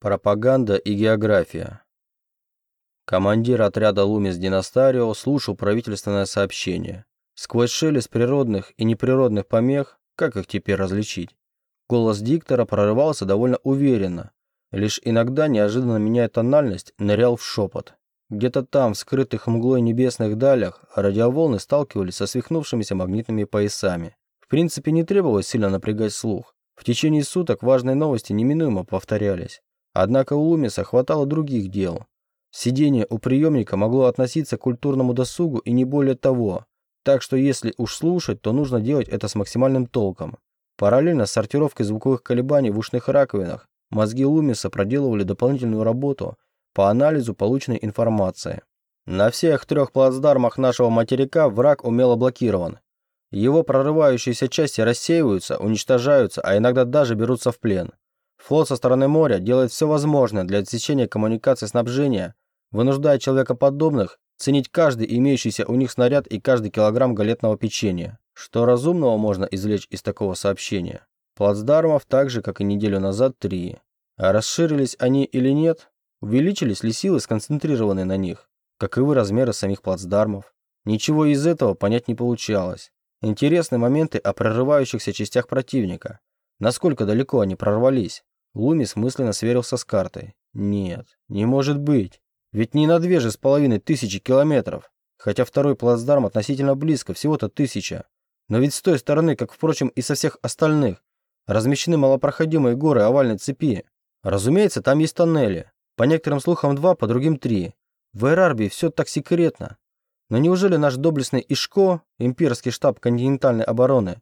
Пропаганда и география. Командир отряда Лумис Династарио слушал правительственное сообщение. Сквозь шелест природных и неприродных помех, как их теперь различить, голос диктора прорывался довольно уверенно. Лишь иногда, неожиданно меняя тональность, нырял в шепот. Где-то там, в скрытых мглой небесных далях, радиоволны сталкивались со свихнувшимися магнитными поясами. В принципе, не требовалось сильно напрягать слух. В течение суток важные новости неминуемо повторялись. Однако у Лумиса хватало других дел. Сидение у приемника могло относиться к культурному досугу и не более того, так что если уж слушать, то нужно делать это с максимальным толком. Параллельно с сортировкой звуковых колебаний в ушных раковинах, мозги Лумиса проделывали дополнительную работу по анализу полученной информации. На всех трех плацдармах нашего материка враг умело блокирован. Его прорывающиеся части рассеиваются, уничтожаются, а иногда даже берутся в плен. Флот со стороны моря делает все возможное для отсечения коммуникации снабжения, вынуждая человекоподобных ценить каждый имеющийся у них снаряд и каждый килограмм галетного печенья. Что разумного можно извлечь из такого сообщения? Плацдармов так же, как и неделю назад, три. А расширились они или нет? Увеличились ли силы, сконцентрированные на них? Каковы размеры самих плацдармов? Ничего из этого понять не получалось. Интересны моменты о прорывающихся частях противника. Насколько далеко они прорвались? Лумис мысленно сверился с картой. Нет, не может быть. Ведь не на две же с половиной тысячи километров. Хотя второй плацдарм относительно близко, всего-то тысяча. Но ведь с той стороны, как, впрочем, и со всех остальных, размещены малопроходимые горы овальной цепи. Разумеется, там есть тоннели. По некоторым слухам два, по другим три. В Эрарбии все так секретно. Но неужели наш доблестный Ишко, имперский штаб континентальной обороны,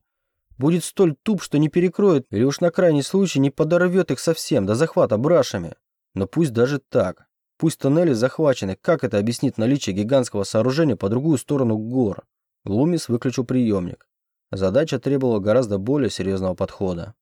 будет столь туп, что не перекроет или уж на крайний случай не подорвет их совсем до захвата брашами. Но пусть даже так. Пусть тоннели захвачены, как это объяснит наличие гигантского сооружения по другую сторону гор? Лумис выключил приемник. Задача требовала гораздо более серьезного подхода.